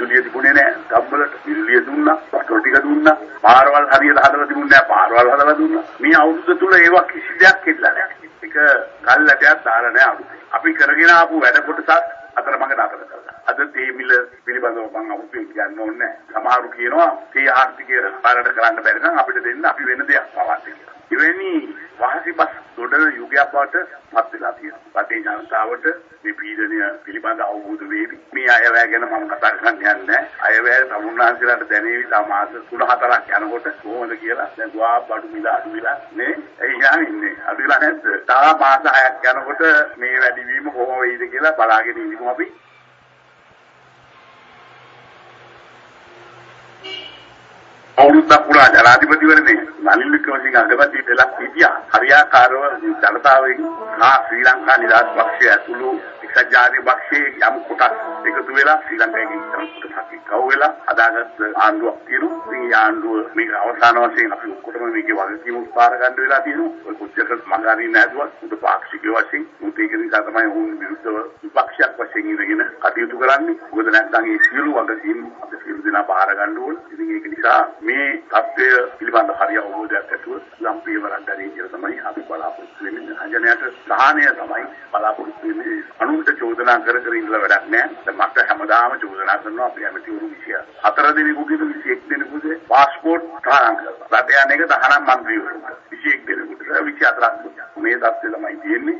තිබුණේ විදුලිය තිබුණේ නැහැ. ගම්වලට විදුලිය දුන්නා, පටෝල් ටික දුන්නා, පාරවල් හරියට හදලා තිබුණේ නැහැ, පාරවල් හදලා දුන්නා. මේ අවුරුද්ද තුල ඒවා කිසි දෙයක් කෙරලා නැහැ. එක කල්ැටයක් දාලා නැහැ අලුතෙන්. අපි කරගෙන ආපු වැඩ කොටසත් අතරමඟ නතර කරලා. අද තේ මිල පිළිබඳව මම අමුතුවෙන් කියන්න ඕනේ නැහැ. සමහරු කියනවා තේ ආර්ථිකය පාරට කරන්න බැරි නම් අපිට දෙන්න අපි වෙන දෙයක් පවත් කියලා. එවැනි වහසිපස් දොඩන යුගයක් බවට පත් වෙලා තියෙනවා. රටේ ජනතාවට මේ පීඩනය පිළිබඳ අවබෝධ වේවි. මේ අයවැය ගැන මම කතා කරන්න යන්නේ අයවැය සමුන්නාන්සලාට දැනේවි තා මාස 3-4ක් යනකොට කොහොමද කියලා. දැන් ගුවා බඩු මිල අඩු වෙලා නේ. ඒ යන්නේ අඩු වෙලා නැද්ද? තා මාස 6ක් යනකොට මේ වැඩිවීම කොහොම වෙයිද කියලා බලාගෙන ඉඳිමු අපි. අවුරුද්දක් පුරා ජනාධිපතිවරණේ නලින් වික්‍රමසිංහ අගමැති වෙලා සිටියා. හරියාකාරව ජනතාවගෙන් හා ශ්‍රී ලංකා නිදහස් පක්ෂය ඇතුළු එක්සත් ජාතික පක්ෂයේ යම් කොටස් එකතු වෙලා ශ්‍රී ලංකාවේ යම් කොටසක් එක්ව වෙලා හදාගත්ත ආණ්ඩුවක් තියෙනවා. මේ ආණ්ඩුව මේක අවසාන වශයෙන් අපි ඔක්කොටම මේකේ වගකීම උත්පාර ගන්න වෙලා තියෙනවා. ඔය කොච්චර මඟහරින්න නැතුවත් උද පාක්ෂික වශයෙන් උත් ඒක නිසා තමයි වුන් විරුද්ධව විපක්ෂයක් වශයෙන් ඉඳගෙන කටයුතු කරන්නේ. මොකද නැත්නම් ඒ සියලු වගකීම් අපි සියලු දෙනා බාර ගන්න ඕන. ඉතින් ඒක නිසා මේ தත්ත්වය පිළිබඳ හරිය අවබෝධයක් ඇතුව යම් පියවරක් ගන්නේ කියලා තමයි අපි බලාපොරොත්තු වෙන්නේ. අජනයට සහනය තමයි බලාපොරොත්තු වෙන්නේ. අනුන්ට චෝදනා කර කර ඉඳලා වැඩක් නැහැ. මට හැමදාම චෝදනා කරනවා අපි ඇමතිවරු 24 දෙනෙකුගේ 21 දෙනෙකුගේ પાස්පෝර්ට් තරම් කරලා. රට යන එක 19 මන්ත්‍රීවරු 21 දෙනෙකුට 24ක් මේ தත්ත්වය තමයි තියෙන්නේ.